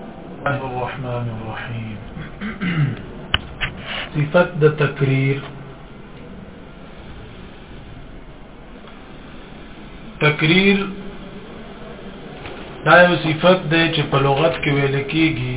الله الرحمن الرحيم صفت د تکریر تکریر دا یو صفت دی چې په لغت کې ویل کېږي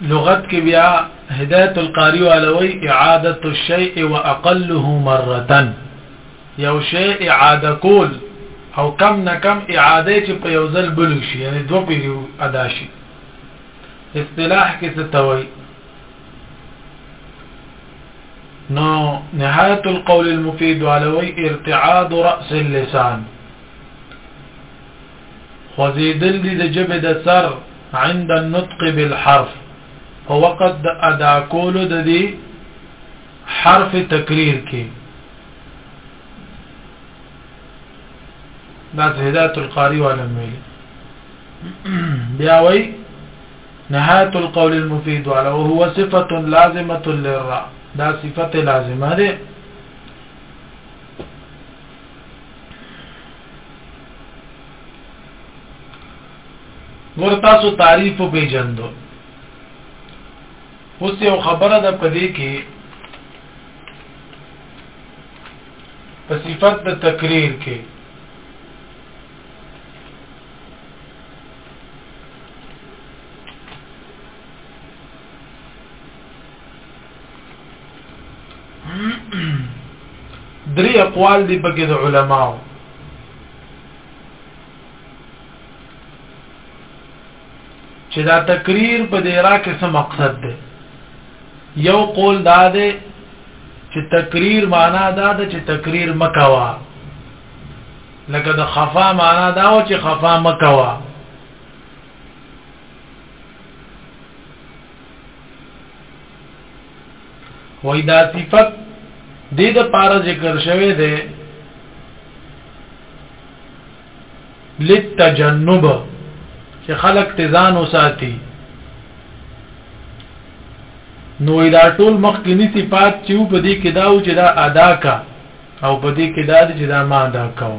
لغت کې بیا هدایت القاری علوی اعاده الشیء واقله مره یو شی اعاده کول او کم نه کم اعاده چې په یو ځل بل شي یعنی دوه پیری ادا شي اصطلاح کې څه توي نو نهایت القول المفید علوی ارتعاد راس اللسان خوځیدل دي د جبه د سر عند النطق بالحرف په وخت د ادا کولو د دې حرف تکریر کې دا هدایت القاری والا ویلي بیا وای نهایت القول المفید والا او هو صفه لازمه للراء دا صفته لازمه ده ګور تاسو تعریف په جندو اوس یو خبره ده پدې کې په صفت د تقریر کې درې اقوال دي پکې د علماو چې دا تقریر په دې را کې څه مقصد دی یو قول دا دی چې تقریر معنا دا ده چې تقریر مکوا لکه د خفا معنا دا و چې خفا مکوا وای دا صفت د دې لپاره ذکر شوی دی لتجنب چې خلق تزان وساتي نو دا ټول مخکنی صفات چې په دې کې داو چې دا ادا کا او په دې کې دا چې دا ما ادا کاو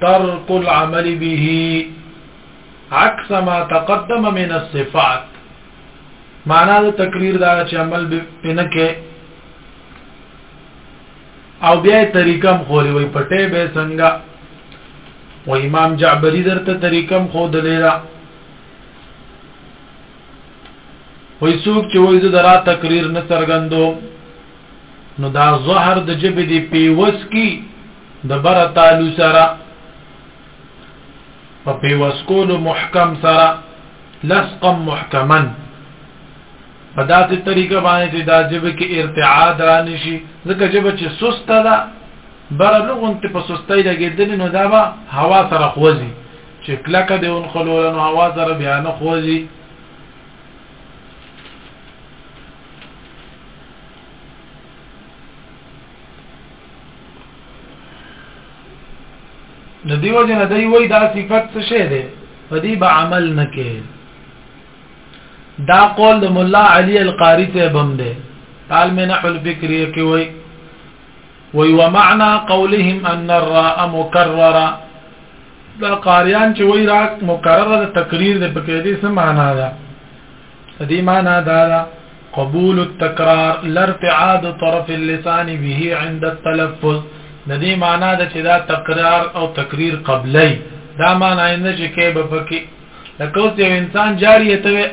ترک العمل به عکس ما تقدم من الصفات معنا د تقریر دا چې عمل به نه کې او بیا طریقم خوري وي پټه به څنګه و امام جعبری درته طریقم خو دلیرا وای څوک چې وای زه درا تقریر نه څرګندو نو دا زهر د جبه دی پیوس کی د بره تالو سره په پیوسکولو محکم سره لسقم محکمن په داسې طریقه باندې چې دا جبه کې ارتعاد را نشي ځکه جبه چې سسته ده بره لغون ته په سستۍ لګېدل نو دا به هوا سره خوځي چې کلکه دی اون خلول نو هوا سره بیا نه خوځي نو دیو جن دی وای دا صفت څه شه ده په دې به عمل نکې دا قول د مولا علی القاری ته بم ده قال من نحو الفکر کې وای وی ومعنى قولهم ان الراء مكرره دا قاریان چې وای را مکرره د تقریر د پکې دې څه معنا ده دې معنا دا ده قبول التکرار لارتعاد طرف اللسان به عند التلفظ د دې معنا ده چې دا تکرار او تکریر قبلې دا معنا نه چې کې به پکې لکه اوس یو انسان جاری ته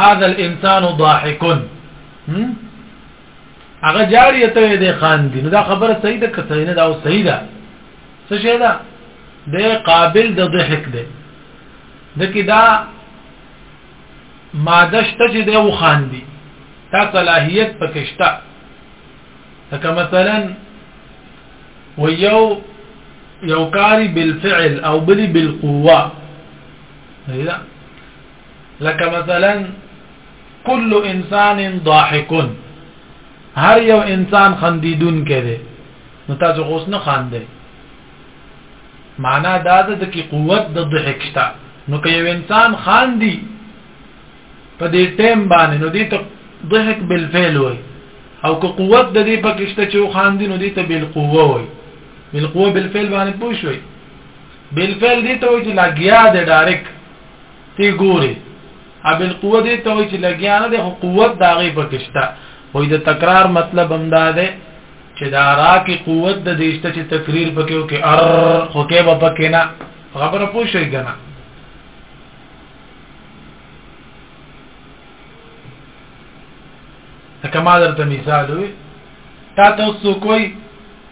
هذا الانسان ضاحك هغه جاری ته دې خان دي نو دا خبره صحیح ده که صحیح نه دا او صحیح ده څه شي ده د قابل د ضحک ده د کې دا ماده شته چې دی وخاندي دا صلاحیت پکې شته لکه مثلا و یو یو کاری بالفعل او بلی بالقوه لکه مثلا كل انسان ضاحك هر یو انسان خندیدون کړي نو تاسو غوس نه خاندئ معنا دا ده چې قوت د ضحک شته نو که یو انسان خاندي په دې ټیم باندې نو دې ته ضحک بالفعل وای او که قوت د دې پکې شته چې خاندي نو دې ته بالقوه وای بالقوه بالفعل باندې پوه شوي بالفعل دې ته وای چې لګیا دی ډایرک تی ګوري ا بالقوه دې ته وای چې لګیا نه دی خو قوت داغه پکې شته وای د تکرار مطلب هم دا ده چې دا را کې قوت د دې شته چې تقریر پکې او کې ار خو کې به پکې نه خبره پوه شي کنه کما درته مثال وي تا تاسو کوی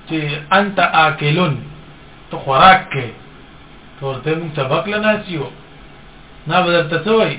چې انت اکلون ته خوراک کې ورته موږ سبق لناسیو نه بدرته څه وای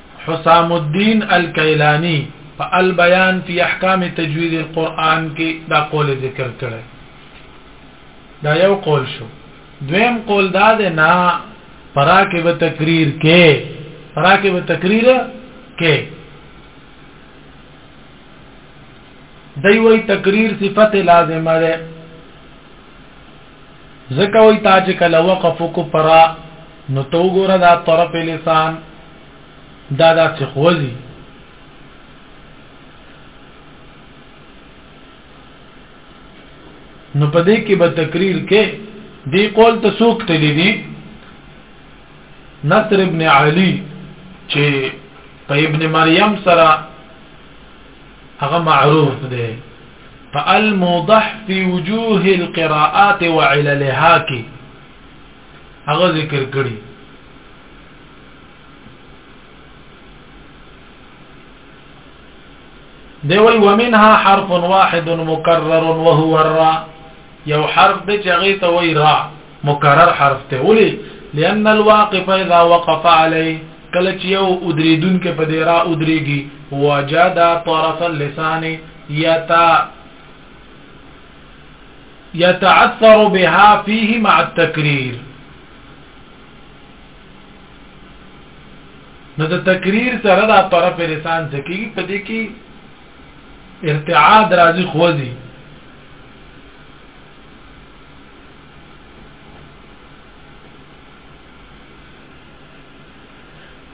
حسام الدين الكيلاني په البيان في احکام تجويد القرآن کې دا قول ذکر کړی دا یو قول شو دویم قول دا ده نه پراکه به تقریر کې پراکه به تقریر کې دوی وی تقریر صفت لازمه ده ځکه وای تا چې کله وقف کو پر نو تو ګوره دا طرف لسان دا دا چې خوځي نو په دې کې به تقریر کې دی قول ته سوق تللی دی نصر ابن علی چې په ابن مریم سره هغه معروف دی په الموضح في وجوه القراءات وعللها کې هغه ذکر کړی دی وی ومنها حرف واحد مكرر وهو الراء یو حرف د چغې ته وی را مکرر حرف ته ولي لأن الواقف اذا وقف عليه کله چې یو ادریدون کې په دیرا ادریږي وجد طرف اللسان یتا يتعثر بها فيه مع التكرير نو د تکریر سره دا طرف لسان څه کیږي په دې کې ارتعاد راځي خوځي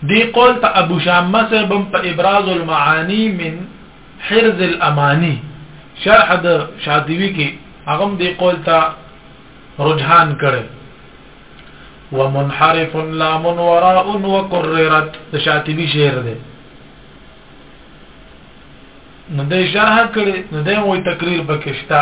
دی قول په ابو شامه سبم په ابراز المعانی من حرز الامانی شرح د شاطبی کې هغه دی قول ته رجحان کړي ومنحرف لام وراء وكررت د شاطبی شعر دی نو د شرح کړي نو د وې تقریر پکې شته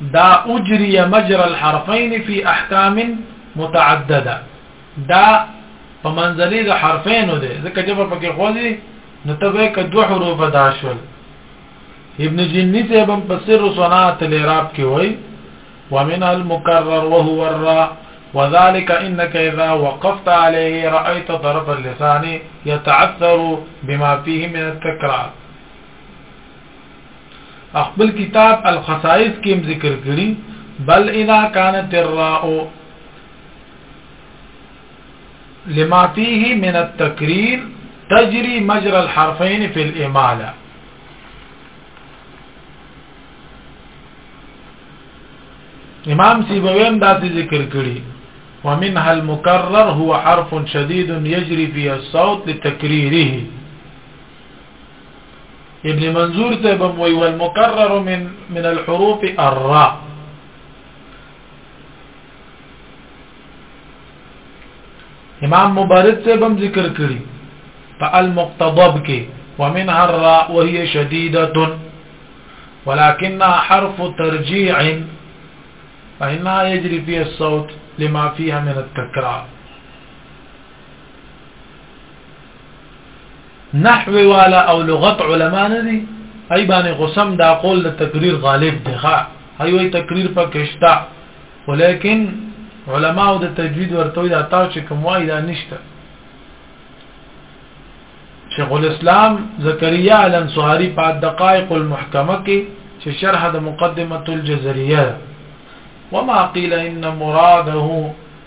دا اجري مجرى الحرفين في احکام متعدده دا په منځلي د حرفینو دی ځکه جبر پکې خوځي نو تبه ک دوه حروف ادا شول ابن جنی ته هم په سر صنعت الاعراب کې وای ومن المكرر وهو الراء وذلك انك اذا وقفت عليه رايت طرف اللسان يتعثر بما فيه من التكرار خپل کتاب الخصائص کې ذکر کړی بل اذا كانت الراء لما فيه من التكرير تجري مجرى الحرفين في الإمالة امام سیبویم داسې ذکر کړی ومنها المكرر هو حرف شديد يجري فيه الصوت لتكريره ابن منظور تبم وي والمكرر من من الحروف الراء امام مبارد تبم ذكر كري فالمقتضب كي ومنها الراء وهي شديدة ولكنها حرف ترجيع فإنها يجري فيها الصوت لما فيها من التكرار نحو والا او لغت علما نه دي ای باندې غسم دا قول د تقریر غالب دی ښا هي وي تقریر په کشتا ولیکن علما او د تجوید ورته دا تاو چې کوم وای دا نشته شیخ الاسلام زکریا الانصاری په دقائق المحکمه کې چې شرح د مقدمه الجزريه وما قيل ان مراده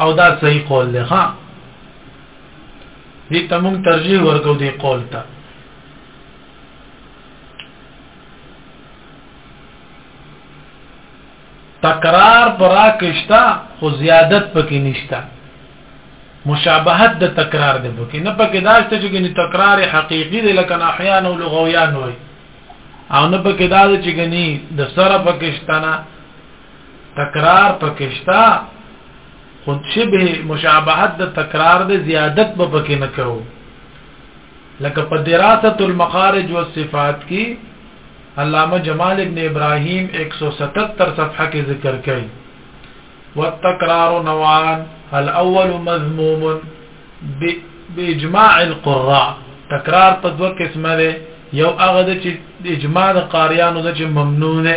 او دا صحیح قول دی ها دې ته موږ ترجیح ورکو دې قول ته تکرار پرا کشتا خو زیادت پکې نشتا مشابهت د تکرار دی پکې نه پکې داشته چې ګنې تکرار حقيقي دی لکه احيان او لغويان وي او نه پکې دا چې ګنې د سره پکې شتنه تکرار پکې شته خو شبه مشابهت د تکرار د زیادت به پکې نه کوو لکه په دراسه المخارج والصفات کې علامه جمال ابن ابراهيم 177 صفحه کې ذکر کړي والتکرار نوعان الاول مذموم باجماع القراء تکرار په دوه قسمه ده یو هغه د اجماع د قاریانو د ممنوع ده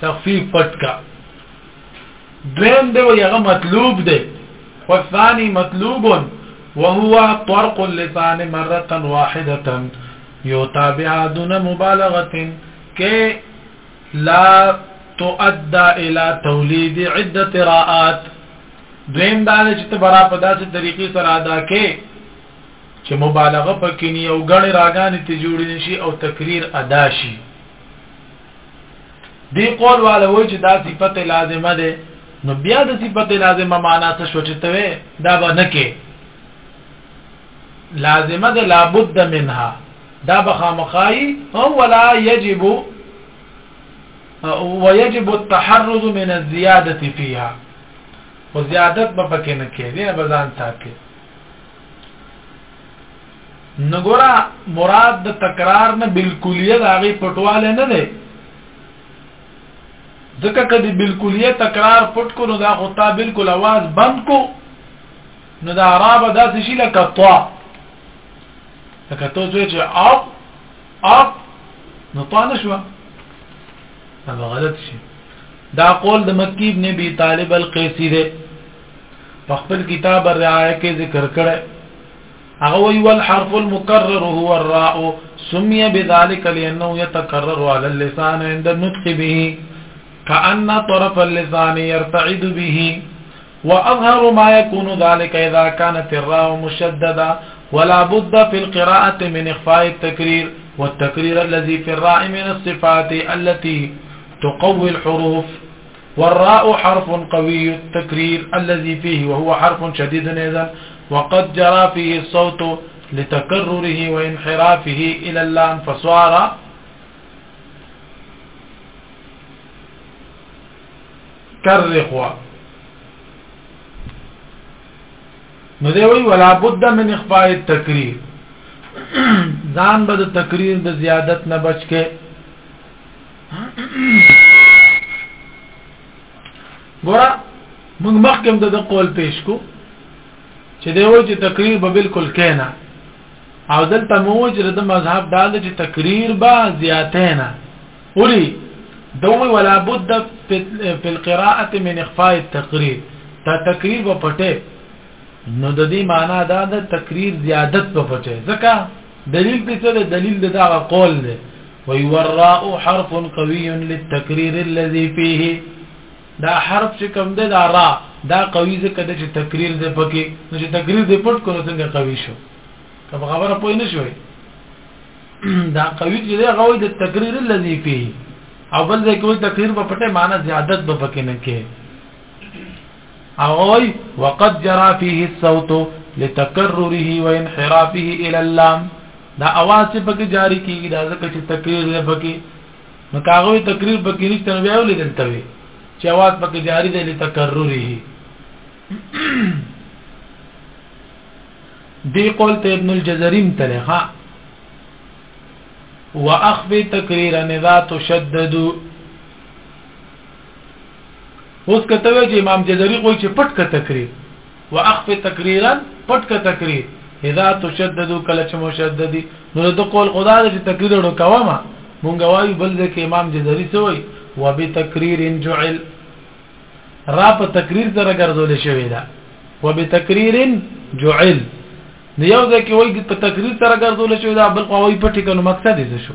تخفیف پټ کا دویم دی وی هغه مطلوب دی والثاني مطلوب وهو طرق اللسان مرة واحدة يتابعها دون مبالغة كي لا تؤدى الى توليد عدة راءات دویم دا چې ته برا په داسې طریقې سره ادا کې چې مبالغه پکې نه او غړې راګانې ته جوړې نشي او تکریر ادا شي دی قول والا وای چې دا صفت لازمه ده نو بیا د صفت لازمه معنا څه شو چې ته دا به نه کې لازمه ده لابد منها دا بخامخای او ولا يجب ويجب التحرز من الزياده فيها وزيادت به پکې نه کې دی به ځان ساتي نګورا مراد د تکرار نه بالکلیه د هغه پټواله نه ده ځکه کدی بالکلیه تکرار پټ کو نو دا خو تا بالکل आवाज بند کو نو دا عربه داسې شي لکه طا لکه تو چې اپ اپ نو طا نشوه هغه غلط شي دا قول د مکی ابن ابي طالب القيسي دی په خپل کتاب الرعايه کې ذکر کړی هغه وی ول حرف المكرر هو الراء سمي بذلك لانه يتكرر على اللسان عند النطق به كأن طرف اللسان يرتعد به وأظهر ما يكون ذلك إذا كانت الراء مشددة ولا بد في القراءة من إخفاء التكرير والتكرير الذي في الراء من الصفات التي تقوي الحروف والراء حرف قوي التكرير الذي فيه وهو حرف شديد ايضا وقد جرى فيه الصوت لتكرره وانحرافه الى اللام فصار كالرخوة نذوي ولا بد من اخفاء التكرير ځان بد التكرير بزيادتنا بشكه ګوره موږ مخکې د د قول پیش کو چې دی وایي چې تقریر به بالکل کینا او دلته مو چې د مذهب دا دی چې تقریر به زیاتینا ولي دوی ولا بد في القراءه من اخفاء التقرير تا تقریر په پټه نو د دې معنی دا د تقریر زیادت په پټه ځکه دلیل په څه ده دلیل د دا قول ده وی وراء حرف قوی للتکریر الذي فيه دا حرف چې کوم ده دا را دا قوی ځکه د چې تکریر ده پکې نو چې تکریر ده پټ کړو څنګه قوی شو کله خبره پوه نه شوې دا قوی چې ده غوي د تکریر الذي فيه او بل ځای کې تکریر په پټه معنی زیادت به پکې نه کې هغه وایي، وقد جرا فيه الصوت لتکرره و انحرافه الى اللام دا اواز چې پکې جاری کیږي دا ځکه چې تکریر دی پکې نو کاغوي تکریر پکې نشته نو بیا ولې دلته وي چې اواز پکې جاری دی لتکرره دی قول ته ابن الجزریم تلخا واخفي تکریر اذا تشدد اوس کته وی چې امام جزري کوئی چې پټ کته کری واخف تکریرا پټ کا تکریر اذا تشدد کله چې مشدد نو د قول خدا د تکریر ورو کوما مونږ وایو بل ځکه امام جزری سوی و به تکریر جعل را په تکریر سره ګرځول شوی دا و به تکریر جعل نو یو ځکه وای په تکریر سره ګرځول شوی دا بل قوی پټ کنو مقصد یې شو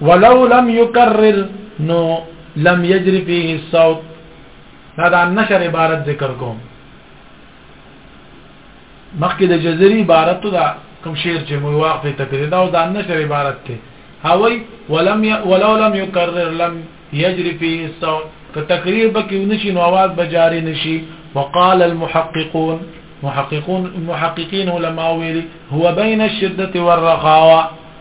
ولو لم يكرر نو لم يجري فيه الصوت دا د نشر عبارت ذکر کوم مخکې د جزري عبارت دا کوم شعر چې مو واقف تکریر دا او د نشر عبارت ته هوي ولم ي... ولو لم يكرر لم يجري فيه الصوت که تکریر بکې ونشي نو आवाज به جاری نشي وقال المحققون محققون محققين علماء ویلي هو بين الشده والرخاوه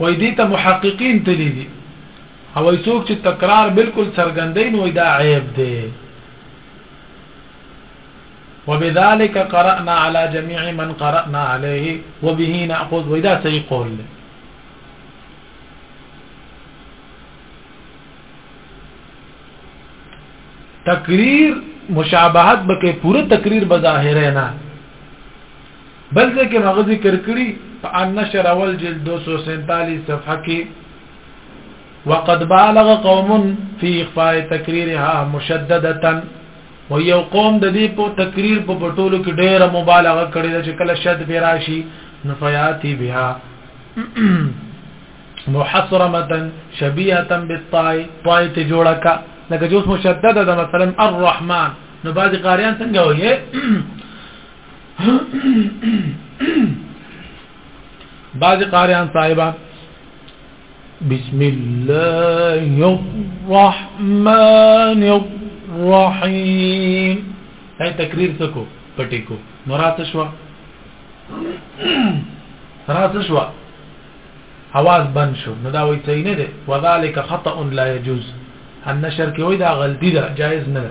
وایي دې ته محققین تللي دي او وایي څوک چې تکرار بالکل څرګندوي نو دا عیب دی وبذلك قرأنا على جميع من قرأنا عليه وبه نأخذ وإذا صحیح قول له تقریر مشابهت بکې پوره تقریر بظاهره نه بل ځکه هغه ذکر کړی په النشر اول جلد 247 صفحه کې وقد بالغ قوم في اخفاء تكريرها مشدده و یو قوم د دې په تقریر په پټولو کې ډېره مبالغه کړې ده چې کله شد به راشي نفیاتی بها محصرمه شبيهه بالطای طای ته جوړه کا لکه جوس مشدده ده مثلا الرحمن نو بعضی قاریان څنګه وایي بعض قاریان صاحبہ بسم الله الرحمن الرحیم هي تکریر سکو پټی کو نو رات شو رات شو اواز بند شو نو دا وایي صحیح نه دی وذالک خطا لا يجوز النشر کې وایي دا غلطی ده جایز نه ده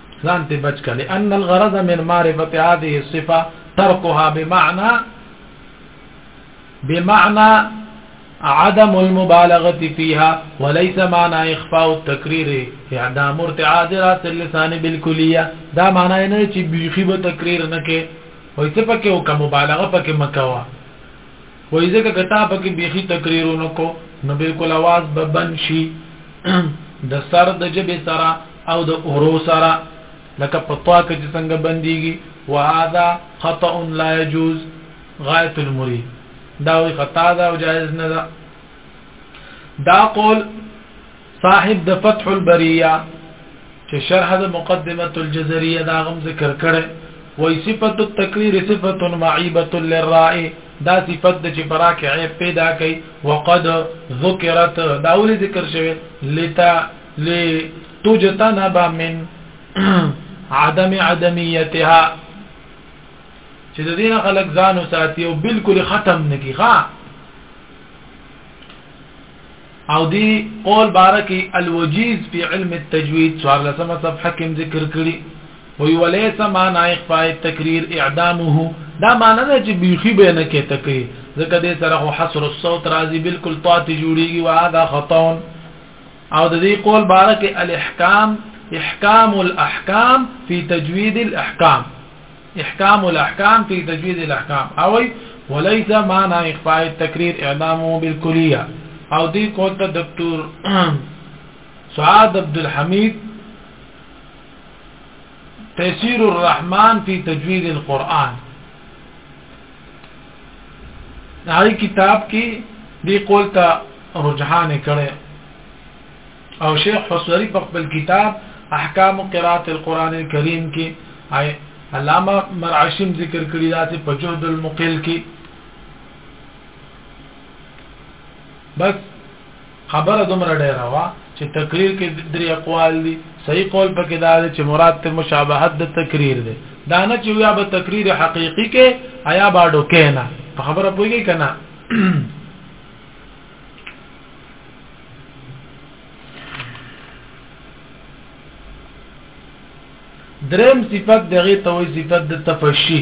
ځان ته بچ کړي ان الغرض من معرفت هذه الصفه ترکها بمعنى بمعنى عدم المبالغه فيها وليس معنى اخفاء التكرير اعدام ارتعاد راس اللسان بالكليه دا معنی نه چې بيخي به تکریر نه کې وای څه پکې وکم مبالغه پکې مکوا وای ځکه کتا په کې بیخي تقریرونه کو نو بالکل आवाज به بند شي د سر د جبه سره او د اورو سره لکه په طوا کې چې څنګه بنديږي وهذا خطا لا يجوز غایت المرید دا وی خطا دا او جائز نه ده دا قول صاحب د فتح البریه چې شرح د مقدمه الجزريه دا غم ذکر کړي وای صفت التکریر صفت معیبه للرائے دا صفت د چې براکه عیب پیدا کړي وقد ذکرت دا ولې ذکر شوی لتا لتجتنب من عدم عدمیتها چې د دین خلک ځان او ساتي او بالکل ختم نکي ښا او دی قول بارکی الوجیز فی علم التجوید سوار لسمه صفحه کم ذکر کری وی ولیس مانا اخفاء التکریر اعدامه دا مانا نه چې بیخی به نه کې تکي ځکه دې سره خو حصر الصوت راځي بالکل طاعت جوړیږي وهذا خطا او د دې قول بارک الاحکام احکام الاحکام فی تجوید الاحکام إحكام الأحكام في تجويد الأحكام أو وليس معنى إخفاء التكرير إعلامه بالكلية أو دي قلت دكتور سعاد عبد الحميد تيسير الرحمن في تجويد القرآن هاي كتاب كي دي قلت رجحان کړي او شیخ حسری په خپل کتاب احکام قرات القرآن الكریم کې علامه مرعشم ذکر کړی دا چې په جهد المقل کې بس خبره دومره ډیره وا چې تقریر کې درې اقوال دي صحیح قول پکې دا دی چې مراد ته مشابهت د تقریر دی دا نه چې یا به تقریر حقيقي کې آیا باډو کې نه په خبره پوهیږي کنه درم صفت دغه توي صفت د تفشي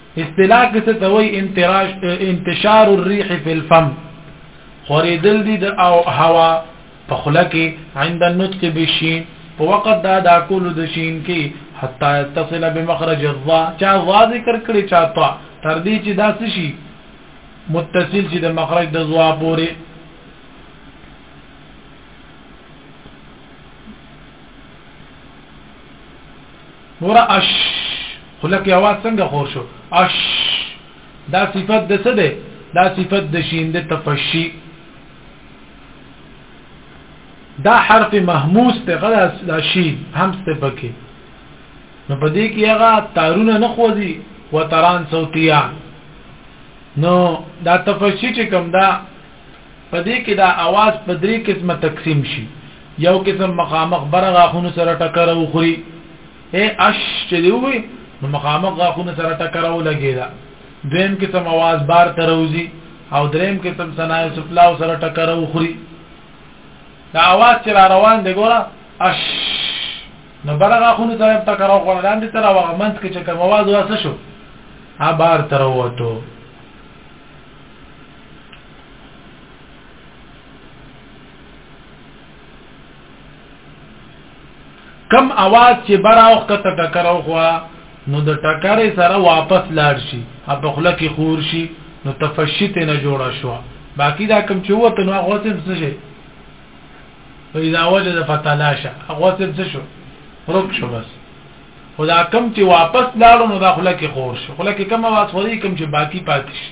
اصطلاح کې څه ته وایي انتراش انتشار الريح في الفم خورېدل دي د او هوا په خله کې عند النطق بالشين په وخت دا دا کول د شین کې حتا يتصل بمخرج الضاء چا ضا ذکر کړي چا طا تر دې چې دا څه شي متصل چې د مخرج د ضا پورې ګوره اش خوله کې اواز څنګه خور شو اش دا صفت د څه ده دا صفت د شین د تفشی دا حرف محموس ته غدا دا شین همس ته پکې نو په دې کې هغه تارونه نه خوځي وتران صوتیان نو دا تفشی چې کوم دا په دې کې دا اواز په درې قسمه تقسیم شي یو قسم مخامخ بر غاخونو سره ټکر وخوري اے اش چې دی وي نو مخامخ غاخونو سره ټکر ولګیدا دویم قسم اواز بار تروزی او دریم قسم ثنا سفلا سره ټکر وخوري دا اواز چې را روان دی ګوره اش نو برغه خونو ته ټکر او خور لاندې تر هغه منځ کې چې کوم आवाज واسه شو ا بار تر وته کم اواز چې براو کته ټکر او خوا نو د ټکر سره واپس لاړ شي په خله کې خور شي نو تفشیت نه جوړه شو باقی دا کم چې وته نو هغه څه څه شي فاذا وجد فتلاشا هغه څه څه شو رک شو بس خدا کم چې واپس لاړو نو دا خله کې خور شو خله کې کم اواز خوري کم چې باقی پاتې شي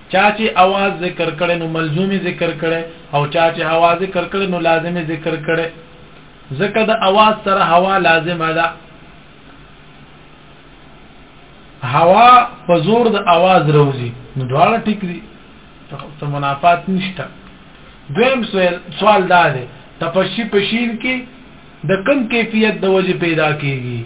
چا چې اواز ذکر کړی نو ملزوم ذکر کړی او چا چې هوا ذکر کړی نو لازم ذکر کړی ځکه د اواز سره هوا لازمه ده هوا په زور د اواز روزي نو دواړه ټیک دي څه منافات نشته دویم سوال سوال دا دی تپشی پشین کې د کم کیفیت د وجه پیدا کیږي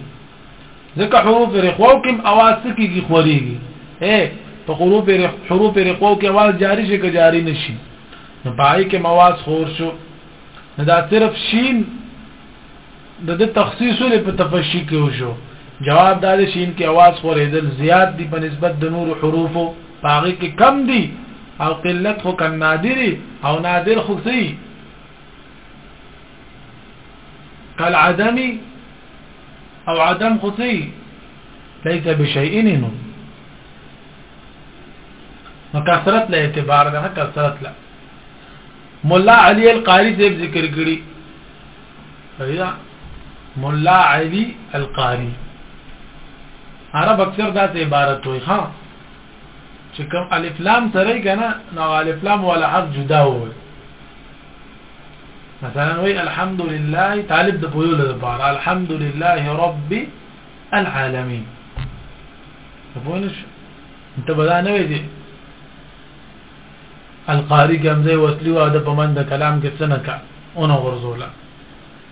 ځکه حروف رخو کې اواز سکیږي خوريږي اے په حروف حروف رخو کې اواز جاری شي که جاری نشي نو پای کې مواز خور شو نو دا صرف شین د د تخصیص لري په تفشی کې وشو جواب دا دی شین کې اواز خورېدل زیات دي په نسبت د نور حروفو پاغي کې کم دي او قلت خو کن نادری او نادر خو سي کالعدمی او عدم خو څه ليس بشيء نو نو کثرت له اعتبار ده کثرت له مولا علي القاري زیب ذکر کړی فیدا مولا علي القاري عرب اکثر دا عبارت وي ها چې کوم الف لام سره یې کنه نو الف لام ولا حرف جدا وي مثلا وی الحمد لله طالب د پویو لپاره الحمد لله رب العالمین په پوینش انت بدا نه وی القاری ګمزه وصلی واده په من د کلام کې څنګه اونو غرزوله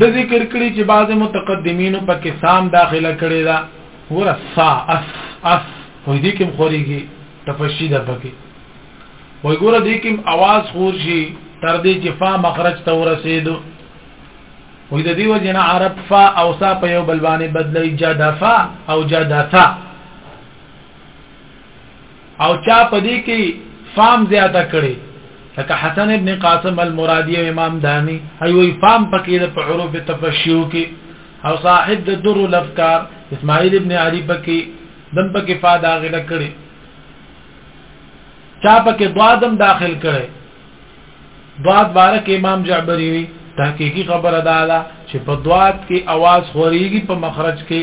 د ذکر کړي چې بعض متقدمینو په کې سام داخله کړي دا ور سا اس اس خو دې کوم خوريږي تفشي ده پکې وای ګوره دې کوم आवाज خور شي تر دې چې فا مخرج ته ورسېدو وې د دې وجنه عرب فا او سا په یو بلوانه بدلې جدفا او جدثا او چا په دې کې فام زیاته کړي لکه حسن ابن قاسم المرادی او امام دانی ایوی فام پکې د حروف تفشیو کې او صاحب د در الافکار اسماعیل ابن علی پکې دم پکې فا داخله کړي چا پکې ضادم داخل کړي ضاد بارک امام جعبری وی تحقیقی خبر ادا ده چې په ضاد کې आवाज خوريږي په مخرج کې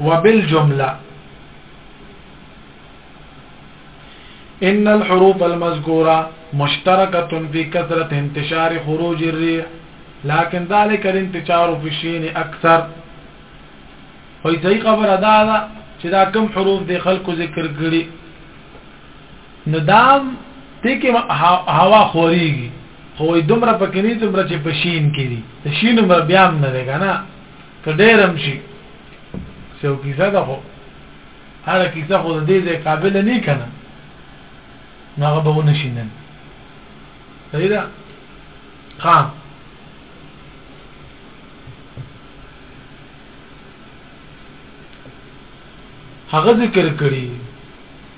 وبالجمله ان الحروف المذكوره مشتركه في كثره انتشار خروج الريح لكن ذلك الانتشار في الشين اكثر وي ځای خبر ادا ده چې دا کم حروف د خلکو ذکر کړي نو دام تی کی هوا خوریږی خو وای دومره پکې نه څومره چې په شین کې دي د شین عمر بیا هم نه دی کنه که ډیر هم شي څو کیسه ده خو هر کیسه خو د دې قابل نه کنه نو هغه به ونه شینن صحیح ده ها هغه ذکر کړی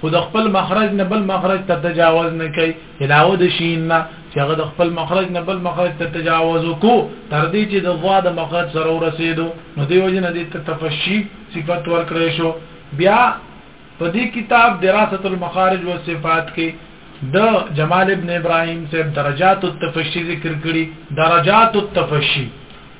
خو د خپل مخرج نه بل مخرج ته تجاوز نه کوي علاوه د شین نه چې هغه د خپل مخرج نه بل مخرج ته تجاوز کو تر دې چې د ضا د مخرج سره ورسېدو نو دی وجه نه د تفشی صفت ورکړې شو بیا په دې کتاب دراسه المخارج و صفات کې د جمال ابن ابراهيم صاحب درجات التفشي ذکر کړي درجات التفشي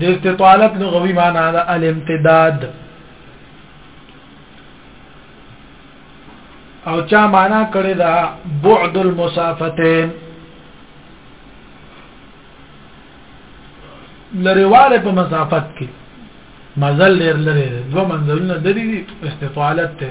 د استطالت لغوي معنی دا الامتداد او چا معنا کړی دا بعد المسافتين لريواله په مسافت کې مزل لري لري دوه منزلونه درې دي استطالت ته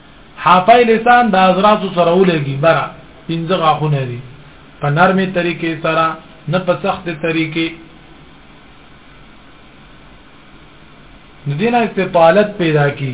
حافه لسان د اضراسو سره ولګي بره پنځه غاښونه دي په نرمې طریقې سره نه په سخت طریقې نو دینه استطالت پیدا کی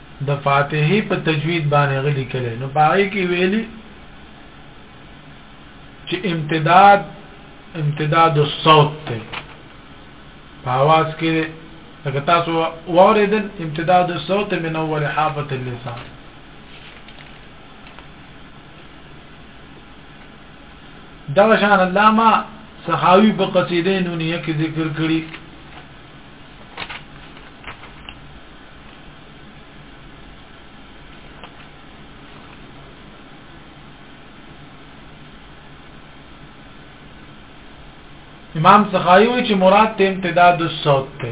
د فاتحه په تجوید باندې غلي کله نو پاره کې ویلي چې امتداد امتداد الصوت ته په आवाज کې لکه تاسو واردل امتداد الصوت من اول حافه اللسان دا شان علامه سخاوي په قصیده نونیه کې ذکر کړی امام سخائی وی چې مراد ته امتداد الصوت ته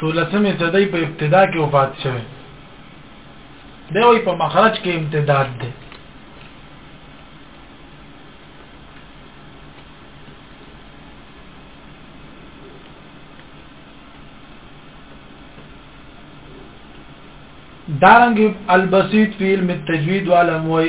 تولسمه صدۍ په ابتدا کې وفات شوه دی وی په مخرج کې امتداد دی دارنګ البسيط فی علم التجوید علم وی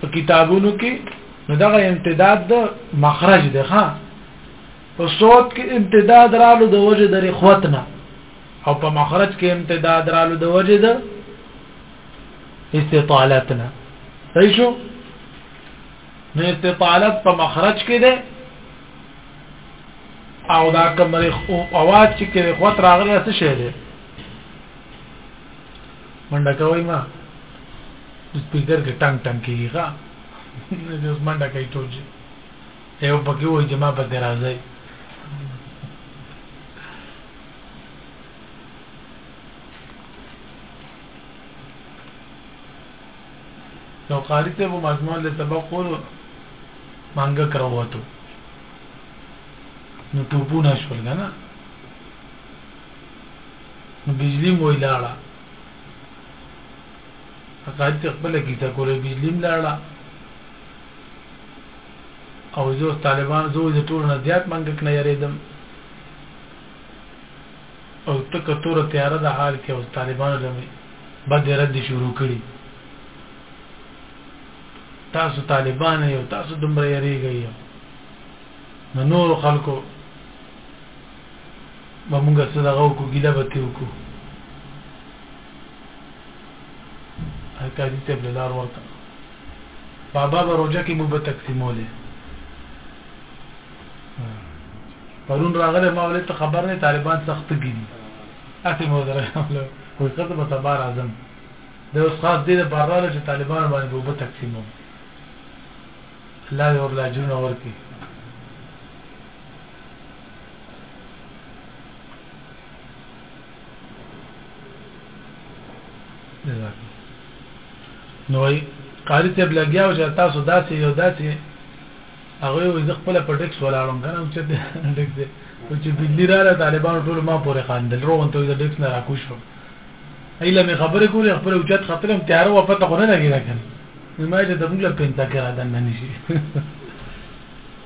په کتابونو کې نو دغه امتداد د مخرج دی ها په صوت کې امتداد رالو د وجه د رخوتنا او په مخرج کې امتداد رالو د وجه د استطالتنا صحیح شو نو استطالت په مخرج کې ده او دا کوم اواز چې کې رخوت راغلی څه شی دی منډه کوي ما د سپیکر کې ټنګ ټنګ کیږي ښا د اوس منډه کوي ټول شي یو پکې وایي چې ما پسې راځي نو قاری ته په مضمون له سبق کول مانګ کراوته نو ټوبونه شول کنه نو بجلی مو لاړه قاری ته خپل کیسه کوله بجلی مو لاړه او زه طالبان زو د ټول نه زیات منګ کنه یریدم او تک تور تیار د حال کې او طالبان لمه بد رد شروع کړي تاسو طالبان یو تاسو دومره یریږئ نو نور خلکو به مونږ څه دغه وکړو ګیله به ترې وکړو قاضي صاحب له لار ورته بابا به روژه کې مو به تقسیمولې پرون راغله ما ولې ته خبر نه طالبان سخت دي اته مو درغله وي څه به سبا راځم د اوس خاص دې د بارالو چې طالبان باندې وبو تقسیمو الله یې ورلا جون ورکی نو وای قاری ته بلګیا او چې تاسو داسې یو داسې هغه وي زه خپل په ډیکس ولاړم کنه چې ډیکس دی او چې بجلی رااله طالبان ټول ما پورې خاندل روان ته د ډیکس نه راکوش شو ایله مې خبره کولې خپل اوچت خپلم تیار و پته خو نه لګی راکنه نو ما چې د موږ په انتظار ده نه نشي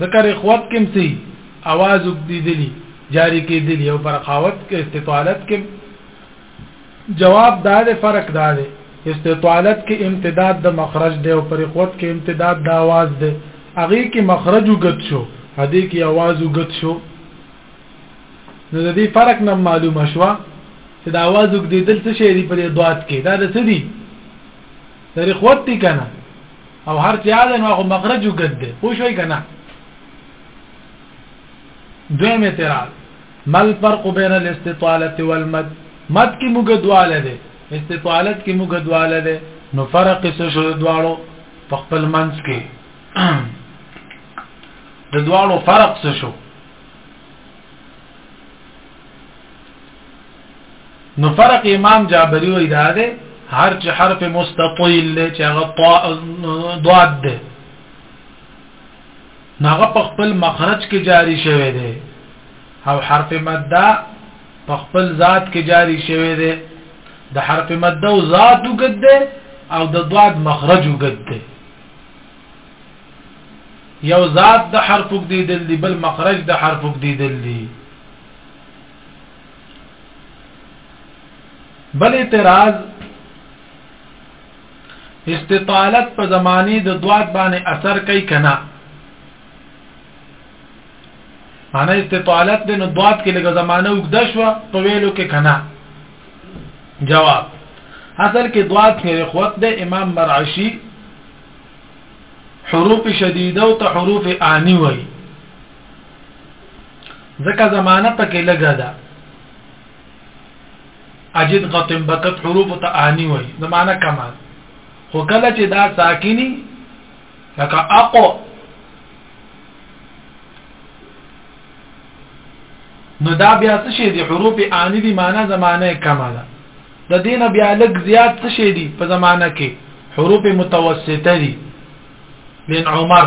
ذکر اخوت کم سی اواز اگدی دلی جاری کی دلی او برقاوت کې استطالت کم جواب دا ده فرق دا ده استطالت کې امتداد د مخرج دی او پر اخوت کې امتداد د اواز دی اغه کې مخرج وګت شو هدي کې اواز وګت شو نو د دې فرق نه معلومه شو چې د اواز وګدیدل څه شی دی په دوات کې دا د څه دی د اخوت دی کنه او هر چا ده نو هغه مخرج وګد ده پوه شوي کنه دویم اعتراض مل فرق بین الاستطاله والمد مد کې مګدواله ده استطالت کې مګدواله ده نو فرق څه شو دواړو په خپل منځ کې د دواړو فرق څه شو نو فرق امام جابری وای دا ده هر چې حرف مستطیل له چې هغه ضاد ده ناغه په خپل مخرج کې جاری شوی دی او حرف مده په خپل ذات کې جاری شوی دی د حرف مده او ذات وګد دی او د ضاد مخرج وګد دی یو ذات د حرف وګدیدل دی بل مخرج د حرف وګدیدل دی بل اعتراض استطالت په زمانه د دوات باندې اثر کوي کنا معنا استطالت د نو دوات کې لګ زمانه وګد شو په ویلو کې کنا جواب اصل کې دوات کې اخوت د امام مرعشی حروف شدیده او ته حروف آنی وای ځکه زمانه پکې لګا ده اجد قطن بکت حروف ته اهنی وای د معنی کمال خو کله چې دا ساکنی لکه اقو نو دا بیا څه شي دي حروف اهنی دي معنی زمانه کماله د دینه بیا لګ زیات څه شي دي په زمانه کې حروف متوسطه دي من عمر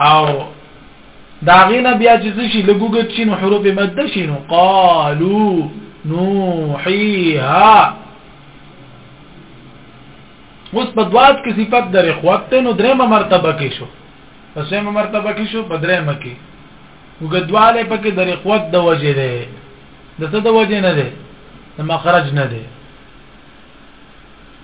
او دا غینا بیا چې شي لګوګت شي نو حروف مد شي نو قالو نوحيها اوس په دوات کې صفات در اخوات ته نو درېمه مرتبه کې شو په سیمه مرتبه کې شو په درېمه کې وګدواله پکې در اخوات د وجه ده د څه د وجه نه ده د مخرج نه ده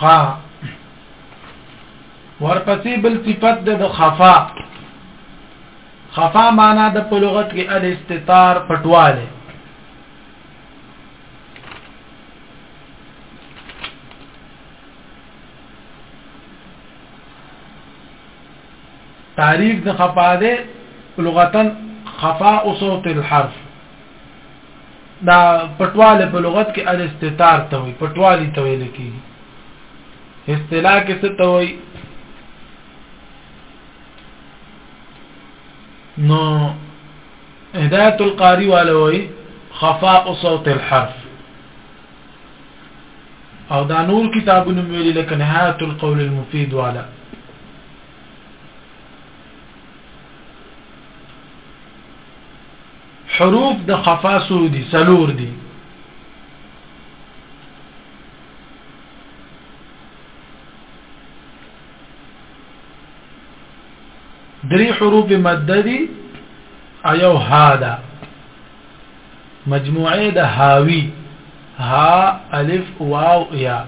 خا ورپسې بل صفت ده د خفا خفا معنا د په لغت کې الاستتار پټواله تعریف د خفا ده لغتا خفاء صوت الحرف دا پټواله په لغت کې الاستتار ته وي پټوالی ته ویل کیږي اصطلاح کې څه ته وي نو هدایت القاری والوي خفاء صوت الحرف او دا نور کتابونه ویلي لکه نهایت القول المفید والا حروف د قفا سو دي سلور دي دري حروف مد دي ايو هادا مجموعه د هاوي ها الف واو يا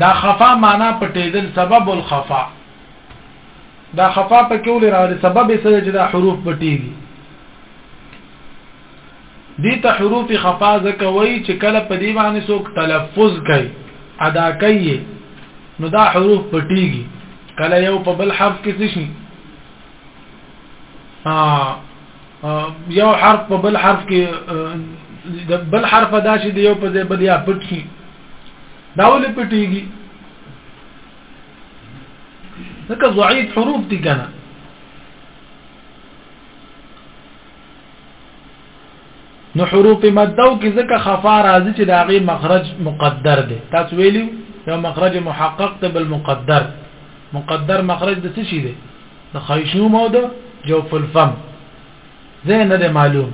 دا خفا معنا پټېدل سبب الخفا دا خفا په کول راغلي سبب یې څه چې دا حروف پټېږي دې ته حروف خفا ځکه وایي چې کله په دې باندې څوک تلفظ کوي ادا کوي نو دا حروف پټيږي کله یو په بل حرف کې څه شي یو حرف په بل حرف کې د بل حرف دا شي د یو په ځای بل یا پټ شي دا ولې پټيږي ځکه ضعیف حروف دي کنه نو حروف مدو کې ځکه خفا راځي چې دا غي مخرج مقدر دی تاسو ویلو یو مخرج محقق ته بل مقدر مقدر مخرج د څه شي دی د خیشوم او د جوف الفم زه نه دی معلوم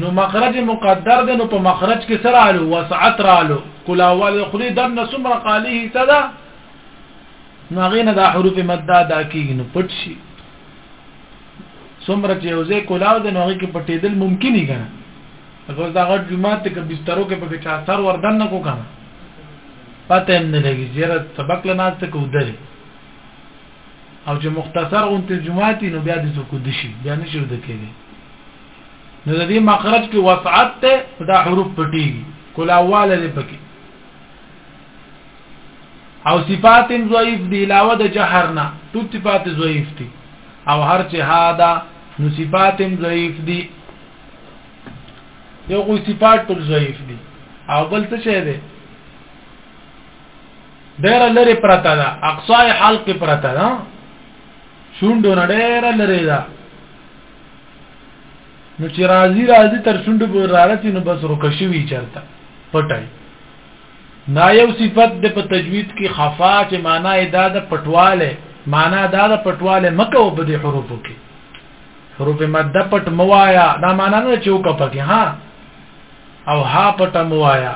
نو مخرج مقدر دی نو په مخرج کې سره الو وسعت رالو کلا ول خلی دن سمره قالیه صدا نو غینه دا حروف مد دا کیږي نو پټ شي څومره چې یو ځای کولاو دی نو هغې کې پټېدل ممکن یې که نه لکه اوس دا غټ جومات دی که بسترو کې پکې چا سر وردن نه کو که نه پته هم نه لګي چې یاره سبق له ناسته که اوده دی او چې مختصر غونتې جومات نو بیا دې څوک اوده شي بیا نه شي اوده کېدی نو د دې مخرج کې وسعت ته دا حروف پټېږي کولاواله دې پکې او صفات ضعیف دی علاوه د جهر نه ټول صفات ضعیف دي او هر چې هادا نو صفات ضعیف دي یو خو صفات ټول ضعیف دي او بل څه شه دي ډیر لري پرتا ده اقصا حلق پرتا ده شوندو نه ډیر لري ده نو چې راځي راځي تر شوندو به راځي نو بس روکشوي چرته پټای دا یو صفت د په تجوید کې خفا چې معنا یې دا د پټواله معنا دا د پټواله مکه او بده حروف کې حروف مد پټ موایا دا معنا نه چې وکړه پکې ها او ها پټ موایا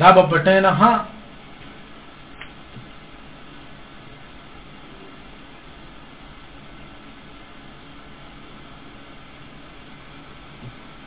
دا په پټ نه ها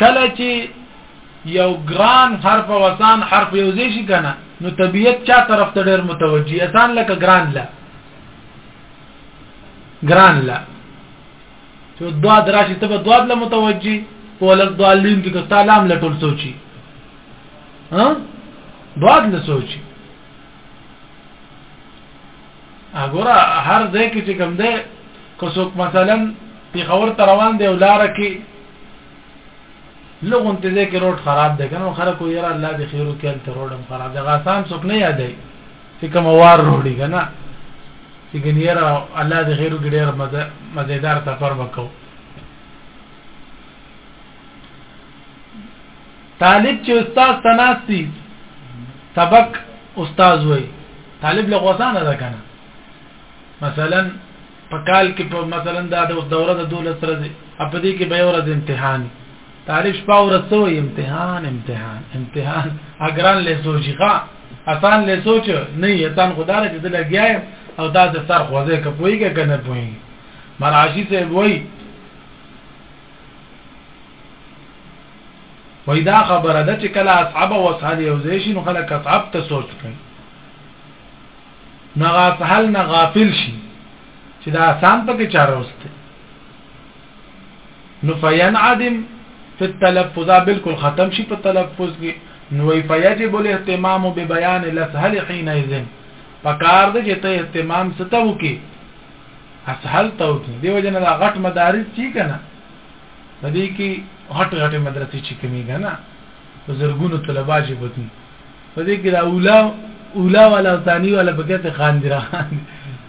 کله چی یو ګران حرف او اسان حرف یو ځای شي کنه نو طبیعت چا طرف ته ډیر متوجي اسان لکه ګران لا ګران لا چې دوا دراشي ته دوا له متوجي ولک ضالین کې کستا لام لټول سوچي ها دوا له سوچي اګوره هر ځای کې چې کوم ده که څوک مثلا پیښور ته روان دی او لار کې لغون ته ځای کې روډ خراب دی کنه خلک وایي یاره الله دې خیر وکړي هلته روډ هم خراب دی هغه اسان څوک نه یادوي چې کوم وار روډ یې که نه چې ګنې یاره الله دې خیر وکړي ډېر مزېدار سفر به کوو طالب چې استاد ته ناست دي سبق استاد وایي طالب له غوسانه ده که نه مثلا په کال کې په مثلا دا د دوره د 12 ورځې په دې کې به یو ورځ امتحان طالب شپه ورځ سوې امتحان امتحان امتحان اگران له سوچخه اسان له سوچ نه یتان خدای چې لګیا او دا د سر خوځه کپويږي کنه پوي مراشي ته وای وای دا خبره ده چې کله اصحاب او اصحاب یو ځای شي نو خلک اصحاب ته سوچ کوي نو هغه افعال نه غافل شي چې دا آسان پکې چا راوسته نو فینعدم فی التلفظ بالکل ختم شي په تلفظ کې نو وی فیجب الاهتمام ببیان الاسهل حين اذن پکار د چې ته اهتمام ستو کې اسهل تو کې دیو جن دا غټ مدارس چی کنه د دې کې غټ غټ مدرسې چې کمی کنه زرګونو طلبه چې بوتي په دې کې دا اولا اولا والا او ثاني والا په کته خان دی را خان دی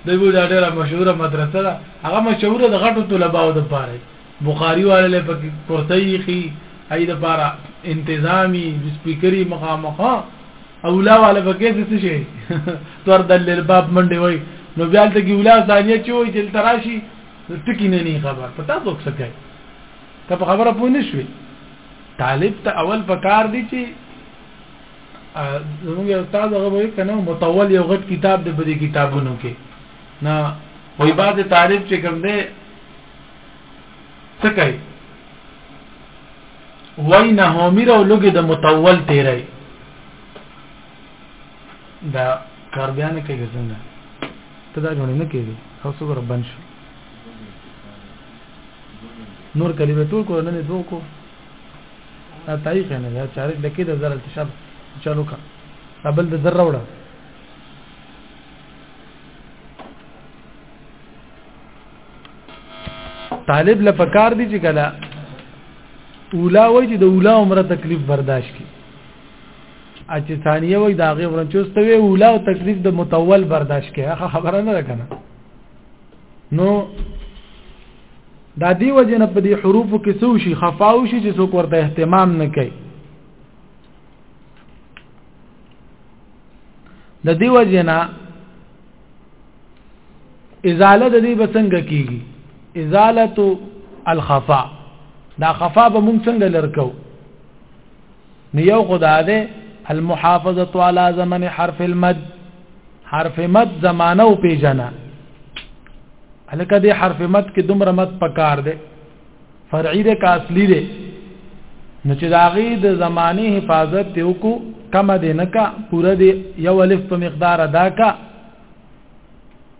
د بو دا ډیره مشهوره مدرسه ده هغه مشهوره د غټو طلباو د پاره بخاری والا له په کرسي خي اې د پاره انتظامی د سپیکری مخامخه اولا والا په کته څه شي تور د لباب منډي وای نو بیا ته کې اولا ثانیه چوي چې تراشي ټکی نه نه خبر پتا څوک څه کوي ته خبره پوه نه شوي طالب ته اول پکار دی چې زموږ استاد هغه وایي کنه متول یو غټ کتاب دی په دې کتابونو کې نه وای بعض طالب چې کوم دی څه کوي وای نه همیر او لګي د متول تیرای دا کار بیان کوي څنګه ته دا جوړ نه کیږي او څو ور بند شو نور کلمه ټول کو نه دوه کو دا تاریخ نه دا تاریخ لکه د زر التشاب چالو کا قبل د زر وړه طالب له پکار دي چې کله اولا وای چې د اولا عمره تکلیف برداشت کی اچ ثانیه وای دا غي ورنچوسته وی اولا او تکلیف د متول برداشت کی هغه خبره نه ده کنه نو دا دی وجه نه په دې حروفو کې څو شي خفاو شي چې څوک ورته اهتمام نه کوي د دې وجه نه ازاله د دې بسنګ کیږي ازاله الخفاء دا خفاء به مونږ څنګه لرکو نو یو خو دا ده المحافظه علی زمن حرف المد حرف مد زمانه او پیژنه الکه دې حرف مد کې دومره مد پکار ده فرعی ده که اصلي ده نو چې دا غي د زمانه حفاظت ته وکړو کم دې نه کا پوره دې یو الف په مقدار ادا کا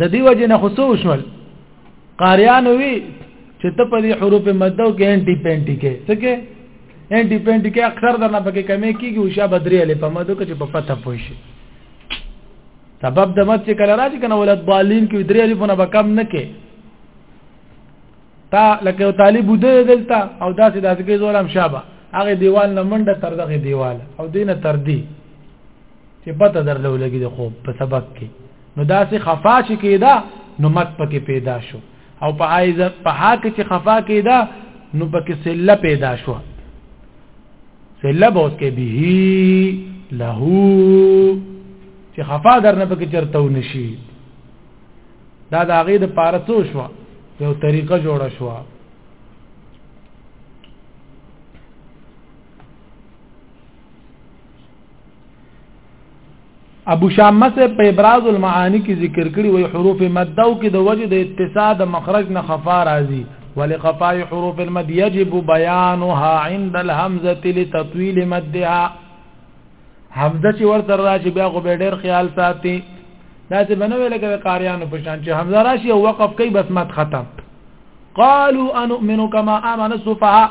د دې وجه نه خصو شول قاریان وی چې ته په دې حروف مدو کې انټي پینټي کې څه کې انټي پینټي کې اکثر درنه پکې کمی کیږي او شابه درې الف مدو کې چې په پته پوي شي سبب د مت چې کله راځي کنه ولادت بالین کې درې الف نه کم نه کې تا لکه طالب ودې دلته او داسې داسې کې زولم شابه هغه دیوال نه منډه تر دغه دیوال او دینه تر دی چې پته درله ولګي د خوب په سبق کې نو دا سه خفا چې کېدا نو مت پکې پیدا شو او په عايزه په حق چې خفا کېدا نو پکې سله پیدا شو سله به اوس کې به له چې خفا درنه پکې چرته ونشي دا د هغه د پارتو شو یو طریقه جوړه شو ابو شامه سے په ابراز المعانی کې ذکر کړی وي حروف مد او کې د وجه د اتساع د مخرج نه خفا راځي ولقفاء حروف المد يجب بيانها عند الهمزه لتطويل مدها حمزه چې ورته راشي بیا غو به ډېر خیال ساتي دا چې بنوي لکه قاریانو په شان چې حمزه راشي او وقف کوي بس مت ختم قالوا انؤمن كما امن السفهاء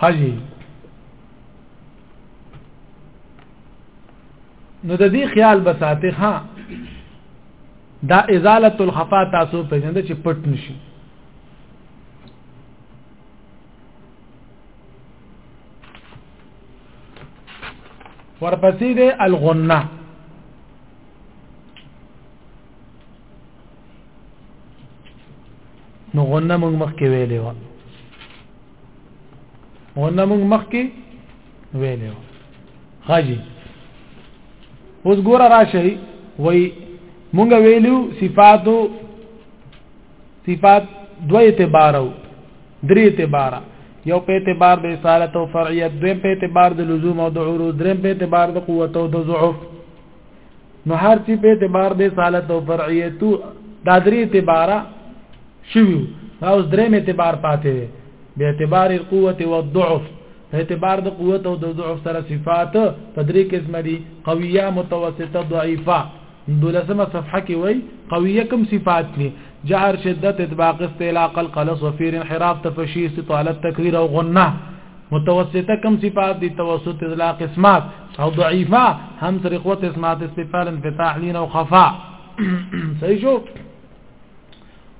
حاجی نو د دې خیال بساته ها دا ازاله الخفا تاسو په جند چې پټ نشي ورپسې ده الغنه نو غنه موږ مخکې ویلې و غنه موږ مخکې ویلې و خاجي اوس ګوره راشي وای مونږ ویلو صفاتو صفات دوه اعتبارو درې اعتبار یو په اعتبار د اصالت او فرعیت دویم په اعتبار د لزوم او د عروض دریم په اعتبار د قوت او د ضعف نو هر څه په اعتبار د سالت او فرعیت دا درې اعتباره شوی او درې اعتبار پاتې دی به اعتبار القوه او الضعف اعتبار د قوت او د ضعف سره صفات په درې قسمه دي قویه متوسطه ضعیفه دولسمه صفحه کې وای قویه کوم صفات دي جهر شدت اطباق استلاق القلص وفير انحراف تفشي استطاله تکریر او غنه متوسطه کم صفات دي توسط اطلاق اسمات او ضعیفه هم تر قوت اسمات استفال انفتاح لین او خفا صحیح شو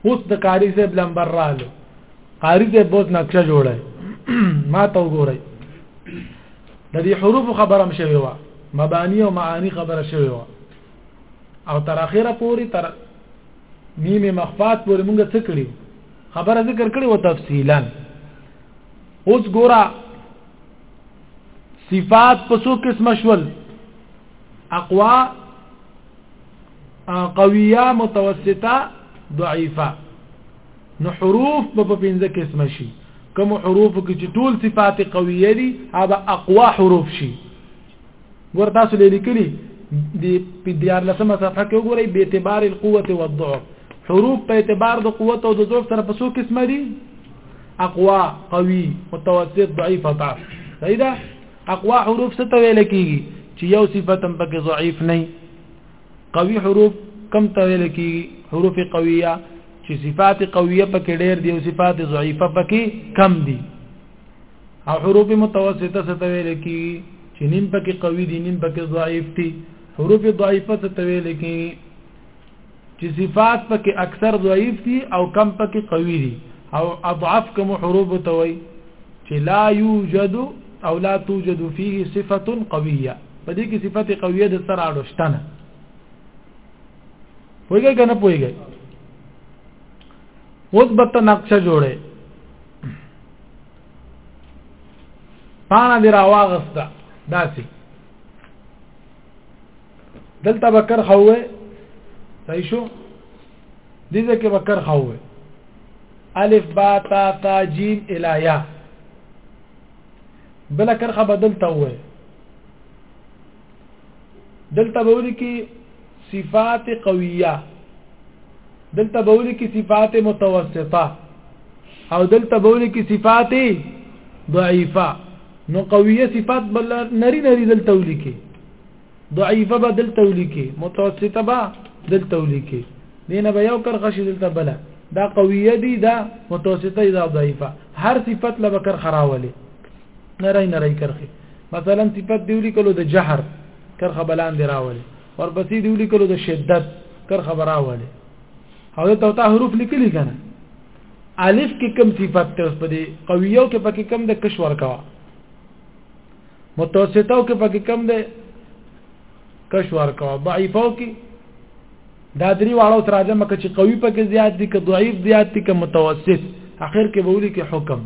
اوس د قاری صاحب لمبر رااله قاری صاحب بوت نقشه جوړه ما ته وګورئ د دې حروف خبره مشوي وا مبانی او معانی خبره شوی وا او تر اخره پوری تر نیمه مخفات پوری مونږ څه کړی خبره ذکر کړی و تفصیلا اوس ګورا صفات په څو قسم شول اقوا قویه متوسطه ضعیفه نو حروف په پنځه قسم شي کوم حروف کې چې ټول صفات قویه دي هغه اقوا حروف شي ګور تاسو لیکلي دی په دیار لسمه صفحه کې وګورئ به اعتبار القوه والضعف حروف په اعتبار د قوت او د ضعف سره په څو قسمه دي اقوا قوي متوسط ضعيف ضعف صحیح ده اقوا حروف څه ته ویل کیږي چې یو صفت هم پکې ضعیف نه قوي حروف کم ته ویل کیږي حروف قویه چې صفات قویه پکې ډېر دي او صفات ضعیفه پکې کم دي او حروف متوسطه څه ته ویل کیږي چې نیم پکې قوي دي نیم پکې ضعیف دي حروف ضعیفه څه ته ویل کیږي چې صفات پکې اکثر ضعیف دي او کم پکې قوي دي او اضعف کوم حروف ته وي چې لا یوجد او لا توجد فيه صفه قويه په دې کې صفته قويه د سره اړشتنه پوهیږئ کنه پوهیږئ اوس به ته نقشه جوړه پانا دی راواغستا داسي دلته بکر خوه صحیح شو دې ځکه بکر خوه الف با تا تا جیم الایا بل کرخه بدل تا وې دلته بولی کې صفات قویه دلته بولی کې صفات متوسطه او دلته بولی کې صفات ضعیفه نو قویه صفات بل نری نری دل تولیکه ضعیفه به دل تولیکه متوسطه به دل تولیکه دینه به یو کرخه شي دلته بل دا قویه دي دا متوسطه دا ضعیفه هر صفت له بکر خراوله نری نری کرخه مثلا صفت دی ولیکلو د جهر کرخه بلان دی راوله ورپسې دی ولیکلو د شدت کرخه براوله او ته تا حروف لیکلی کنه الف کې کم صفت ته اوس په دې قویو کې پکې کم د کش ورکوا متوسطو کې پکې کم د کش ورکوا ضعیفو کې دا درې واړو تر راځم چې قوی پکې زیات دي که ضعیف زیات دي که متوسط اخر کې به ولي کې حکم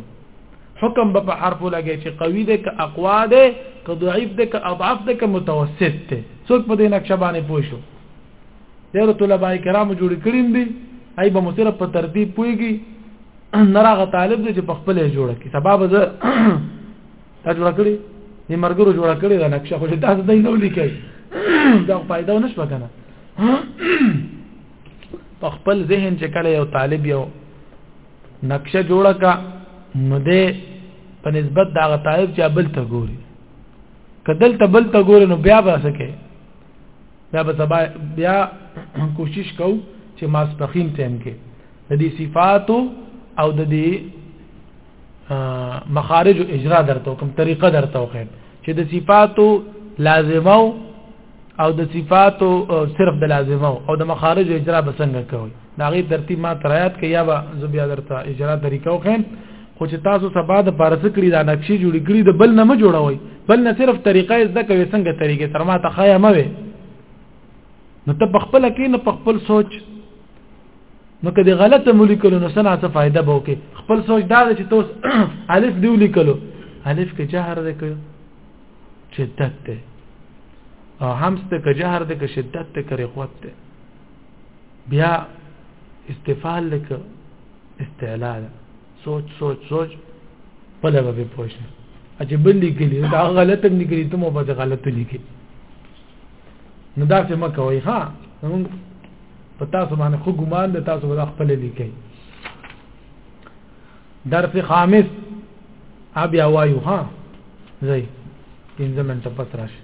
حکم به په حرف لګي چې قوی ده که اقوا ده که ضعیف ده که اضعف ده که متوسط ده څوک په دې نقشه باندې پوه شو ډېر طلبه کرام جوړ کړین دي ای به مصرف په ترتیب پويږي نراغه طالب دې چې په خپل جوړه کې سبب زه تا جوړ کړی دې مرګرو جوړ کړی دا نقشه خو دې تاسو دای نو لیکي دا فائدہ ونه شو کنه په خپل ذهن چې کله یو طالب یو نقشه جوړه کا نو دې په نسبت دا طالب چې بل ته ګوري کدل ته بل ته ګوري نو بیا به سکے بیا به سبا بیا کوشش کو چې ماسپخین ټیم کې د دې صفاتو او د دې مخارج او اجرا درته کوم طریقه درته وخم چې د صفاتو لازمه او د صفاتو صرف د لازمه او د مخارج او اجرا بسنګ کوي دا غي ترتیب ما ترایات کې یا به زبیا درته اجرا طریقه وخم خو چې تاسو سبا د پارس کړی دا نقشې جوړې کړې د بل نه م جوړوي بل نه صرف طریقه زده کوي څنګه طریقې سره ما ته خیا مې وي نو ته خپل کې نه خپل سوچ نو کدی غلط ملیکلو نو سنا څه فائدہ به وکي خپل سوچ دا چې توس الف دی ولیکلو الف کې جهر دی کوي شدت دی او همس ته کې جهر دی کې شدت ته کې قوت دی بیا استفال لکه استعلا ده سوچ سوچ سوچ په لبه به پوښتنه چې بل لیکلی دا غلط هم لیکلی ته مو پته غلط لیکلی نو دا څه مکه وای ها موږ په تاسو باندې خو ګمان ده تاسو به خپل لیکي درس خامس اب یا وایو ها زي پنځه منټه پس راشي